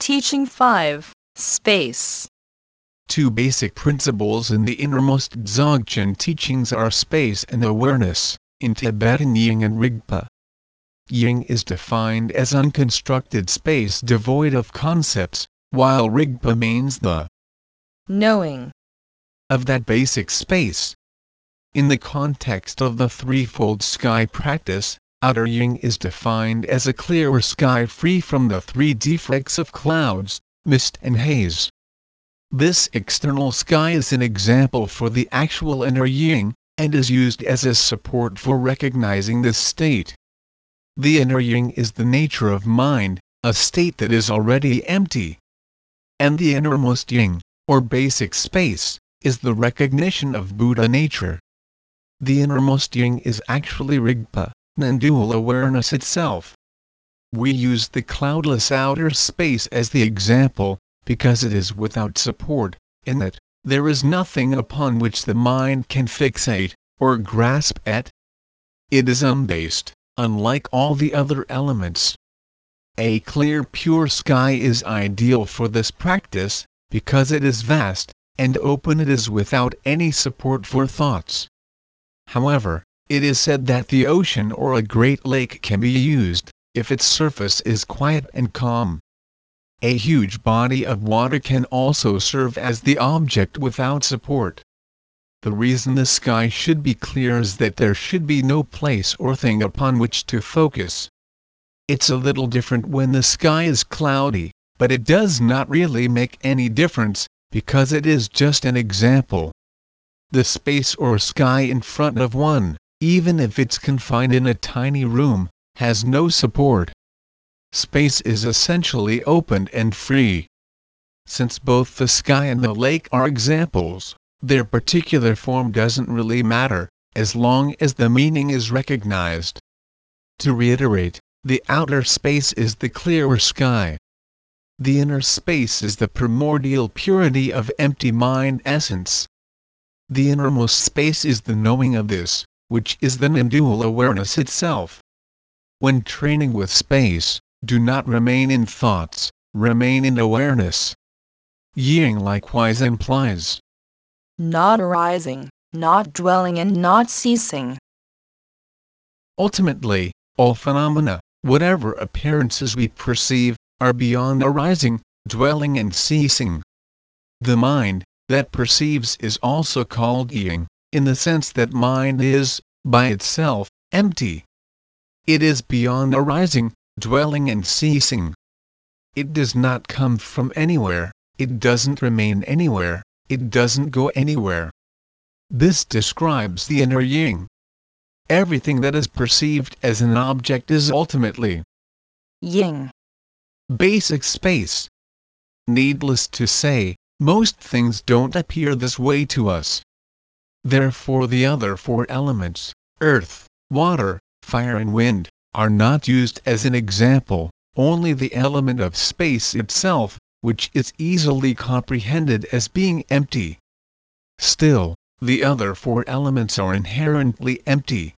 Teaching 5 Space. Two basic principles in the innermost Dzogchen teachings are space and awareness, in Tibetan Ying and Rigpa. Ying is defined as unconstructed space devoid of concepts, while Rigpa means the knowing of that basic space. In the context of the threefold sky practice, outer Ying is defined as a clearer sky free from the three defects of clouds, mist and haze. This external sky is an example for the actual inner Ying, and is used as a support for recognizing this state. The inner Ying is the nature of mind, a state that is already empty. And the innermost Ying, or basic space, is the recognition of Buddha nature. The innermost Ying is actually Rigpa, non-dual awareness itself. We use the cloudless outer space as the example, because it is without support, in that, there is nothing upon which the mind can fixate, or grasp at. It is unbased, unlike all the other elements. A clear pure sky is ideal for this practice, because it is vast, and open it is without any support for thoughts. However, it is said that the ocean or a great lake can be used, if its surface is quiet and calm. A huge body of water can also serve as the object without support. The reason the sky should be clear is that there should be no place or thing upon which to focus. It's a little different when the sky is cloudy, but it does not really make any difference, because it is just an example. The space or sky in front of one, even if it's confined in a tiny room, has no support. Space is essentially open and free. Since both the sky and the lake are examples, their particular form doesn't really matter, as long as the meaning is recognized. To reiterate, the outer space is the clearer sky. The inner space is the primordial purity of empty mind essence. The innermost space is the knowing of this, which is the non-dual awareness itself. When training with space, do not remain in thoughts, remain in awareness. Ying likewise implies not arising, not dwelling and not ceasing. Ultimately, all phenomena, whatever appearances we perceive, are beyond arising, dwelling and ceasing. The mind, that perceives is also called Ying, in the sense that mind is, by itself, empty. It is beyond arising, dwelling and ceasing. It does not come from anywhere, it doesn't remain anywhere, it doesn't go anywhere. This describes the inner Ying. Everything that is perceived as an object is ultimately Ying basic space. Needless to say, most things don't appear this way to us. Therefore the other four elements, earth, water, fire and wind, are not used as an example, only the element of space itself, which is easily comprehended as being empty. Still, the other four elements are inherently empty.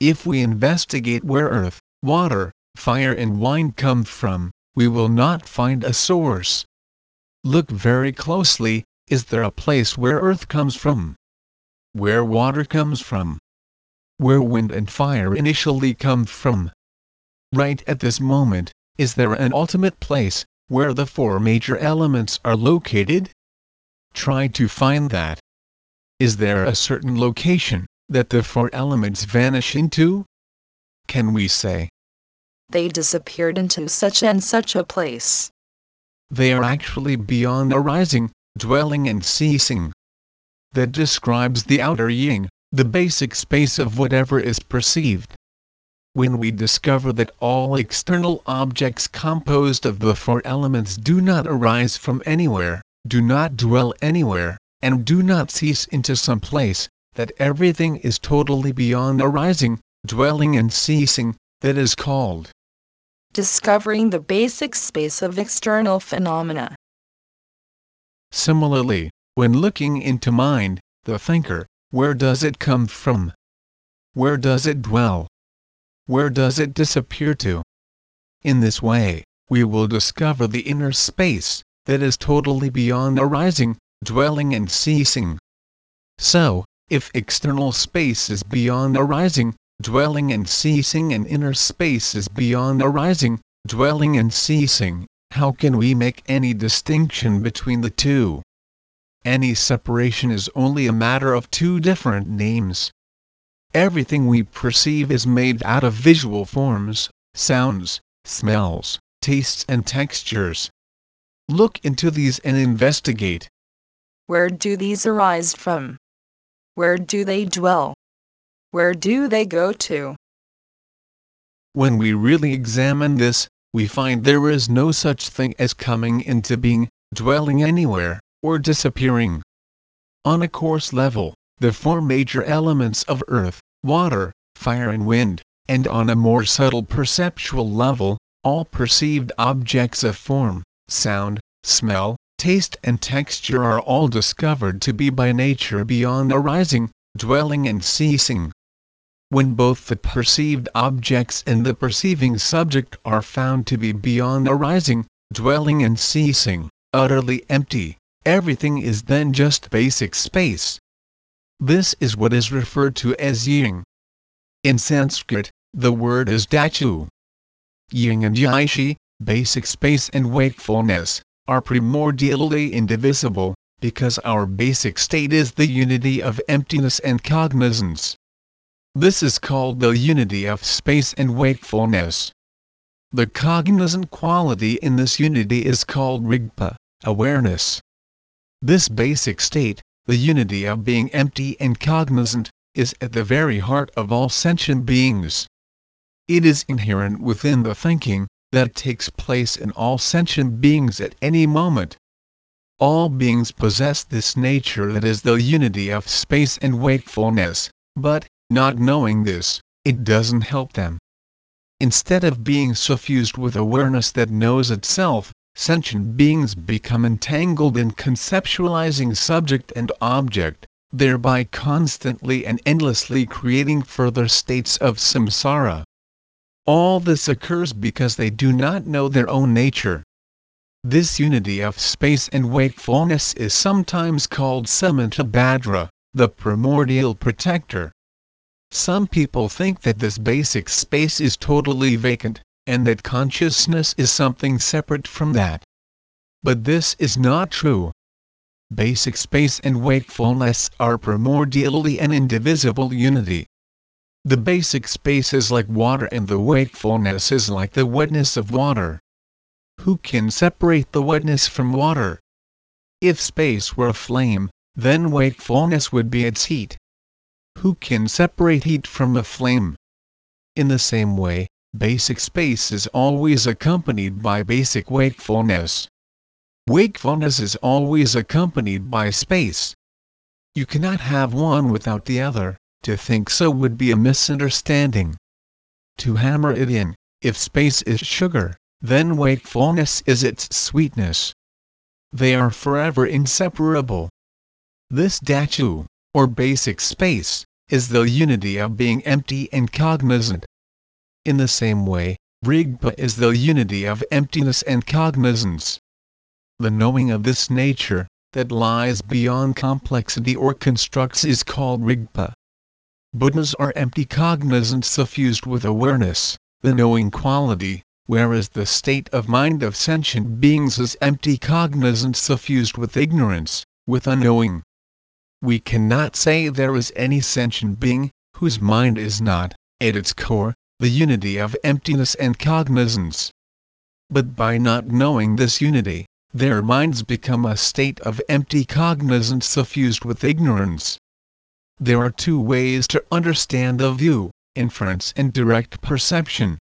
If we investigate where earth, water, fire and wind come from, we will not find a source. Look very closely, is there a place where earth comes from? Where water comes from? Where wind and fire initially come from? Right at this moment, is there an ultimate place, where the four major elements are located? Try to find that. Is there a certain location, that the four elements vanish into? Can we say, they disappeared into such and such a place. They are actually beyond arising, dwelling and ceasing. That describes the outer Ying, the basic space of whatever is perceived. When we discover that all external objects composed of the four elements do not arise from anywhere, do not dwell anywhere, and do not cease into some place, that everything is totally beyond arising, dwelling and ceasing, that is called discovering the basic space of external phenomena. Similarly, when looking into mind, the thinker, where does it come from? Where does it dwell? Where does it disappear to? In this way, we will discover the inner space, that is totally beyond arising, dwelling and ceasing. So, if external space is beyond arising, dwelling and ceasing and inner space is beyond arising, dwelling and ceasing, how can we make any distinction between the two? Any separation is only a matter of two different names. Everything we perceive is made out of visual forms, sounds, smells, tastes and textures. Look into these and investigate. Where do these arise from? Where do they dwell? Where do they go to? When we really examine this, we find there is no such thing as coming into being, dwelling anywhere, or disappearing. On a coarse level, the four major elements of earth, water, fire and wind, and on a more subtle perceptual level, all perceived objects of form, sound, smell, taste and texture are all discovered to be by nature beyond arising, dwelling and ceasing. When both the perceived objects and the perceiving subject are found to be beyond arising, dwelling and ceasing, utterly empty, everything is then just basic space. This is what is referred to as ying. In Sanskrit, the word is dhatu. Ying and Yeshe, basic space and wakefulness, are primordially indivisible, because our basic state is the unity of emptiness and cognizance. This is called the unity of space and wakefulness. The cognizant quality in this unity is called rigpa, awareness. This basic state, the unity of being empty and cognizant, is at the very heart of all sentient beings. It is inherent within the thinking that takes place in all sentient beings at any moment. All beings possess this nature that is the unity of space and wakefulness, but, not knowing this, it doesn't help them. Instead of being suffused with awareness that knows itself, sentient beings become entangled in conceptualizing subject and object, thereby constantly and endlessly creating further states of samsara. All this occurs because they do not know their own nature. This unity of space and wakefulness is sometimes called Samantabhadra, the primordial protector. Some people think that this basic space is totally vacant, and that consciousness is something separate from that. But this is not true. Basic space and wakefulness are primordially an indivisible unity. The basic space is like water and the wakefulness is like the wetness of water. Who can separate the wetness from water? If space were a flame, then wakefulness would be its heat. Who can separate heat from a flame? In the same way, basic space is always accompanied by basic wakefulness. Wakefulness is always accompanied by space. You cannot have one without the other, to think so would be a misunderstanding. To hammer it in, if space is sugar, then wakefulness is its sweetness. They are forever inseparable. This dhatu, or basic space, is the unity of being empty and cognizant. In the same way, Rigpa is the unity of emptiness and cognizance. The knowing of this nature, that lies beyond complexity or constructs is called Rigpa. Buddhas are empty cognizance suffused with awareness, the knowing quality, whereas the state of mind of sentient beings is empty cognizance suffused with ignorance, with unknowing. We cannot say there is any sentient being, whose mind is not, at its core, the unity of emptiness and cognizance. But by not knowing this unity, their minds become a state of empty cognizance suffused with ignorance. There are two ways to understand the view inference and direct perception.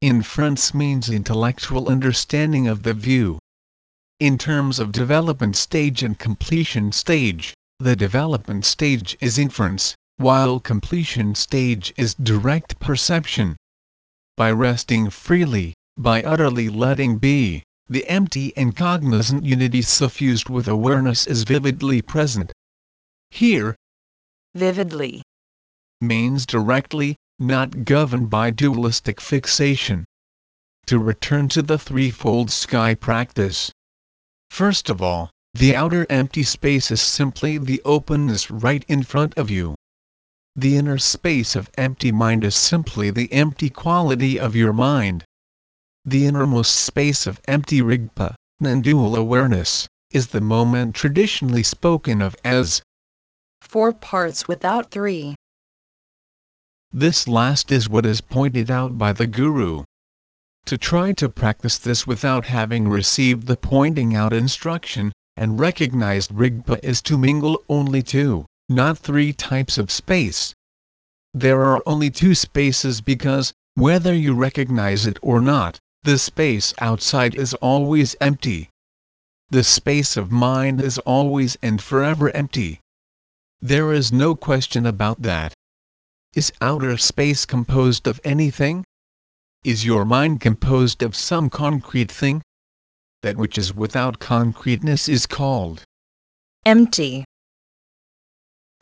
Inference means intellectual understanding of the view. In terms of development stage and completion stage, the development stage is inference, while completion stage is direct perception. By resting freely, by utterly letting be, the empty and cognizant unity suffused with awareness is vividly present. Here, vividly means directly, not governed by dualistic fixation. to return to the threefold sky practice. First of all, the outer empty space is simply the openness right in front of you. The inner space of empty mind is simply the empty quality of your mind. The innermost space of empty rigpa, non-dual awareness, is the moment traditionally spoken of as four parts without three. This last is what is pointed out by the Guru. To try to practice this without having received the pointing out instruction, and recognized Rigpa is to mingle only two, not three types of space. There are only two spaces because, whether you recognize it or not, the space outside is always empty. The space of mind is always and forever empty. There is no question about that. Is outer space composed of anything? Is your mind composed of some concrete thing? that which is without concreteness is called empty.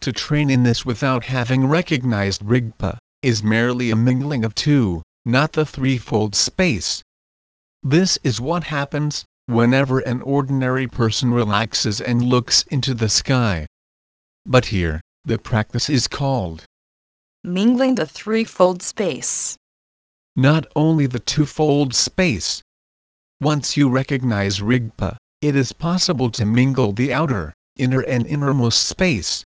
To train in this without having recognized Rigpa, is merely a mingling of two, not the threefold space. This is what happens, whenever an ordinary person relaxes and looks into the sky. But here, the practice is called mingling the threefold space. Not only the twofold space, once you recognize Rigpa, it is possible to mingle the outer, inner and innermost space.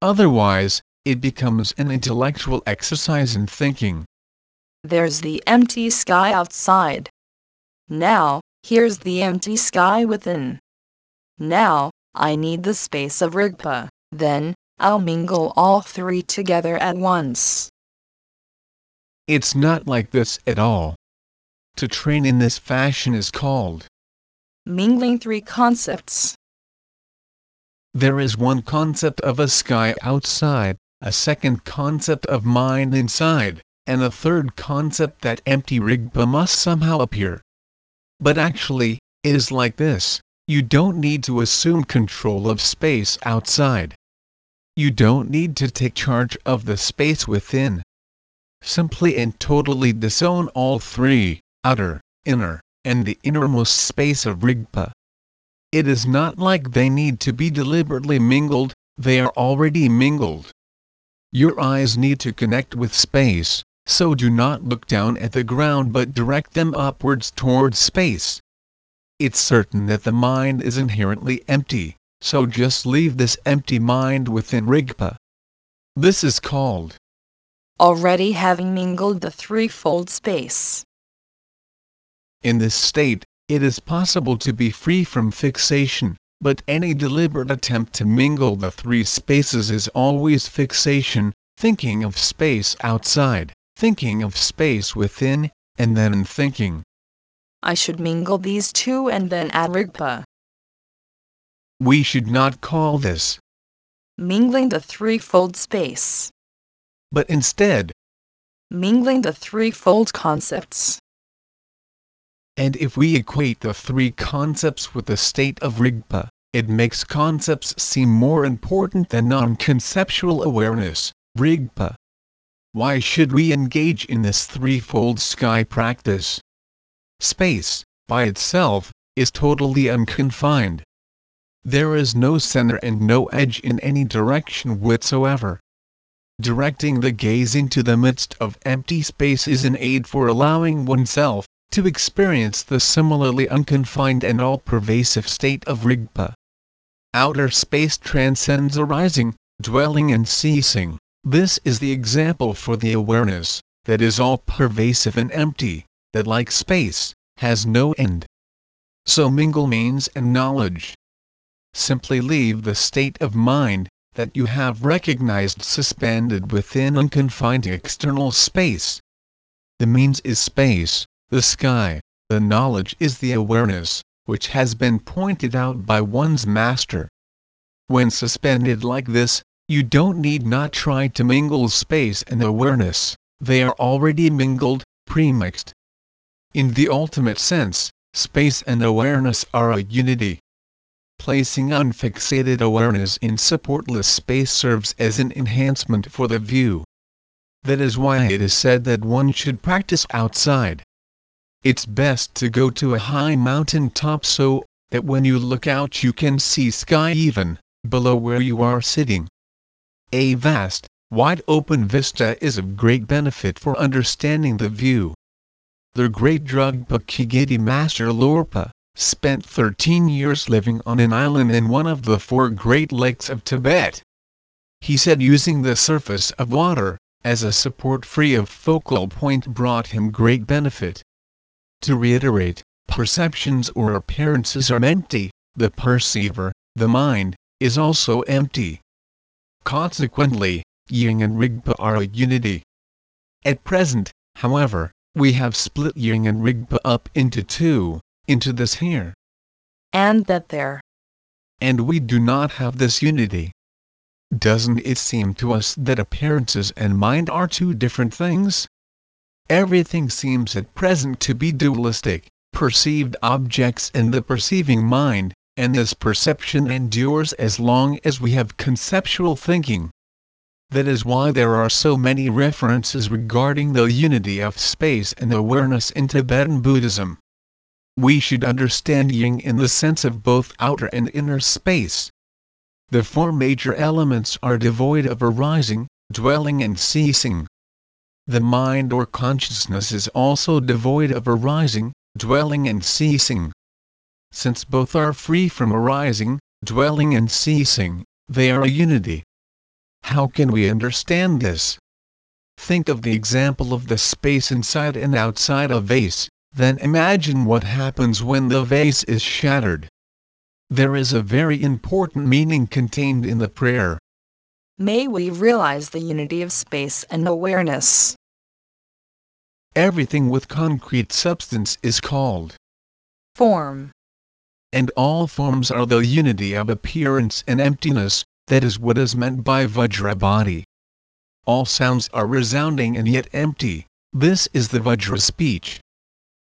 Otherwise, it becomes an intellectual exercise in thinking. There's the empty sky outside. Now, here's the empty sky within. Now, I need the space of Rigpa, then, I'll mingle all three together at once. It's not like this at all. To train in this fashion is called mingling three concepts. There is one concept of a sky outside, a second concept of mind inside, and a third concept that empty rigpa must somehow appear. But actually, it is like this you don't need to assume control of space outside. You don't need to take charge of the space within. Simply and totally disown all three outer, inner, and the innermost space of Rigpa. It is not like they need to be deliberately mingled, they are already mingled. Your eyes need to connect with space, so do not look down at the ground but direct them upwards towards space. It's certain that the mind is inherently empty, so just leave this empty mind within Rigpa. This is called already having mingled the threefold space. In this state, it is possible to be free from fixation, but any deliberate attempt to mingle the three spaces is always fixation, thinking of space outside, thinking of space within, and then thinking. I should mingle these two and then add Rigpa. We should not call this mingling the threefold space, but instead mingling the threefold concepts. And if we equate the three concepts with the state of Rigpa, it makes concepts seem more important than non-conceptual awareness, Rigpa. Why should we engage in this threefold sky practice? Space, by itself, is totally unconfined. There is no center and no edge in any direction whatsoever. Directing the gaze into the midst of empty space is an aid for allowing oneself to experience the similarly unconfined and all-pervasive state of Rigpa. Outer space transcends arising, dwelling and ceasing. This is the example for the awareness, that is all-pervasive and empty, that like space, has no end. So mingle means and knowledge. Simply leave the state of mind, that you have recognized suspended within unconfined external space. The means is space, the sky, the knowledge is the awareness, which has been pointed out by one's master. When suspended like this, you don't need not try to mingle space and awareness, they are already mingled, premixed. In the ultimate sense, space and awareness are a unity. Placing unfixated awareness in supportless space serves as an enhancement for the view. That is why it is said that one should practice outside. It's best to go to a high mountain top so that when you look out you can see sky even below where you are sitting. A vast, wide open vista is of great benefit for understanding the view. The great Drugpa Kagyu Master Lorepa spent 13 years living on an island in one of the four great lakes of Tibet. He said using the surface of water as a support free of focal point brought him great benefit. To reiterate, perceptions or appearances are empty, the perceiver, the mind, is also empty. Consequently, Ying and Rigpa are a unity. At present, however, we have split Ying and Rigpa up into two, into this here. And that there. And we do not have this unity. Doesn't it seem to us that appearances and mind are two different things? Everything seems at present to be dualistic, perceived objects and the perceiving mind, and this perception endures as long as we have conceptual thinking. That is why there are so many references regarding the unity of space and awareness in Tibetan Buddhism. We should understand Ying in the sense of both outer and inner space. The four major elements are devoid of arising, dwelling and ceasing. The mind or consciousness is also devoid of arising, dwelling and ceasing. Since both are free from arising, dwelling and ceasing, they are a unity. How can we understand this? Think of the example of the space inside and outside a vase, then imagine what happens when the vase is shattered. There is a very important meaning contained in the prayer. May we realize the unity of space and awareness. Everything with concrete substance is called form. And all forms are the unity of appearance and emptiness, that is what is meant by Vajra body. All sounds are resounding and yet empty, this is the Vajra speech.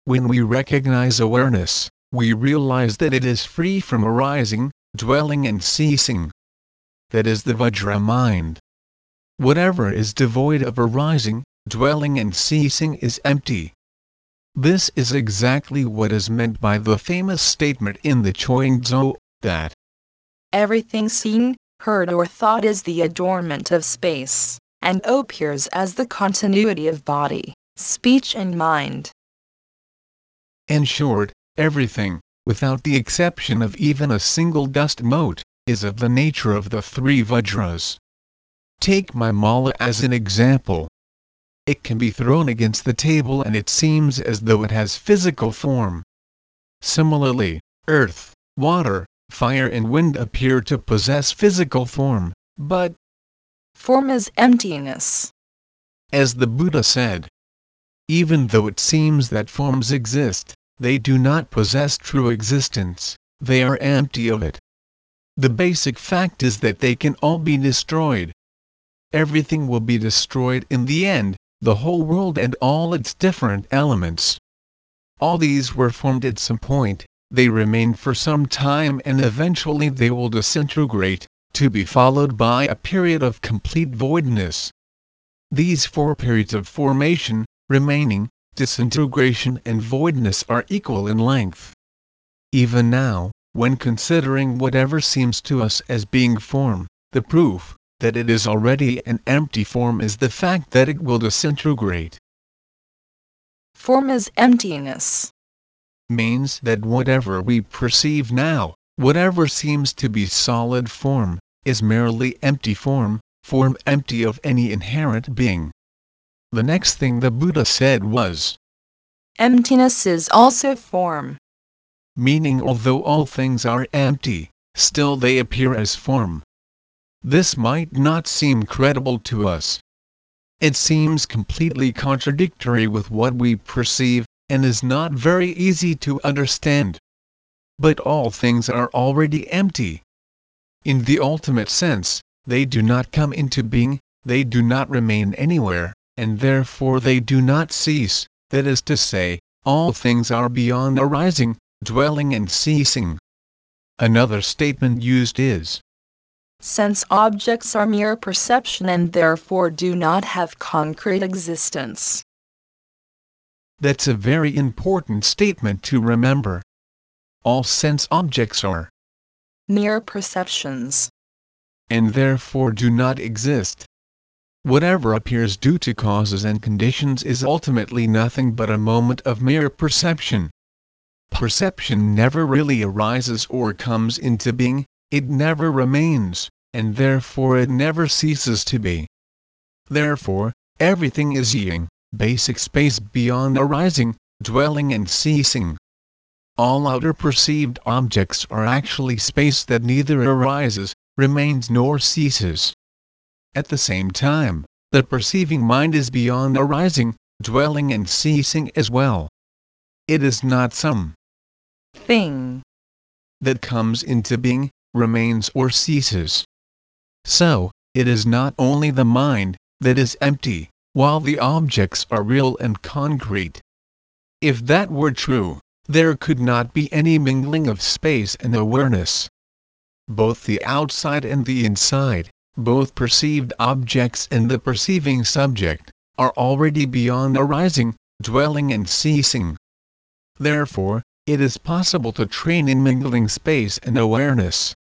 When we recognize awareness, we realize that it is free from arising, dwelling and ceasing. That is the Vajra mind. Whatever is devoid of arising, dwelling and ceasing is empty. This is exactly what is meant by the famous statement in the Chuang that everything seen, heard or thought is the adornment of space, and appears as the continuity of body, speech and mind. In short, everything, without the exception of even a single dust mote, is of the nature of the three Vajras. Take my mala as an example it can be thrown against the table and it seems as though it has physical form. Similarly, earth, water, fire and wind appear to possess physical form, but form is emptiness. As the Buddha said, even though it seems that forms exist, they do not possess true existence, they are empty of it. The basic fact is that they can all be destroyed. Everything will be destroyed in the end, the whole world and all its different elements. All these were formed at some point, they remain for some time and eventually they will disintegrate, to be followed by a period of complete voidness. These four periods of formation, remaining, disintegration and voidness are equal in length. Even now, when considering whatever seems to us as being form, the proof, that it is already an empty form is the fact that it will disintegrate. Form is emptiness. Means that whatever we perceive now, whatever seems to be solid form, is merely empty form, form empty of any inherent being. The next thing the Buddha said was Emptiness is also form. Meaning, although all things are empty, still they appear as form. This might not seem credible to us. It seems completely contradictory with what we perceive, and is not very easy to understand. But all things are already empty. In the ultimate sense, they do not come into being, they do not remain anywhere, and therefore they do not cease, that is to say, all things are beyond arising, dwelling and ceasing. Another statement used is since objects are mere perception and therefore do not have concrete existence. That's a very important statement to remember. All sense objects are mere perceptions, and therefore do not exist. Whatever appears due to causes and conditions is ultimately nothing but a moment of mere perception. Perception never really arises or comes into being, it never remains, and therefore it never ceases to be. Therefore, everything is ying, basic space beyond arising, dwelling and ceasing. All outer perceived objects are actually space that neither arises, remains nor ceases. At the same time, the perceiving mind is beyond arising, dwelling and ceasing as well. It is not some thing that comes into being, remains or ceases. So, it is not only the mind that is empty, while the objects are real and concrete. If that were true, there could not be any mingling of space and awareness. Both the outside and the inside, both perceived objects and the perceiving subject, are already beyond arising, dwelling and ceasing. Therefore, it is possible to train in mingling space and awareness.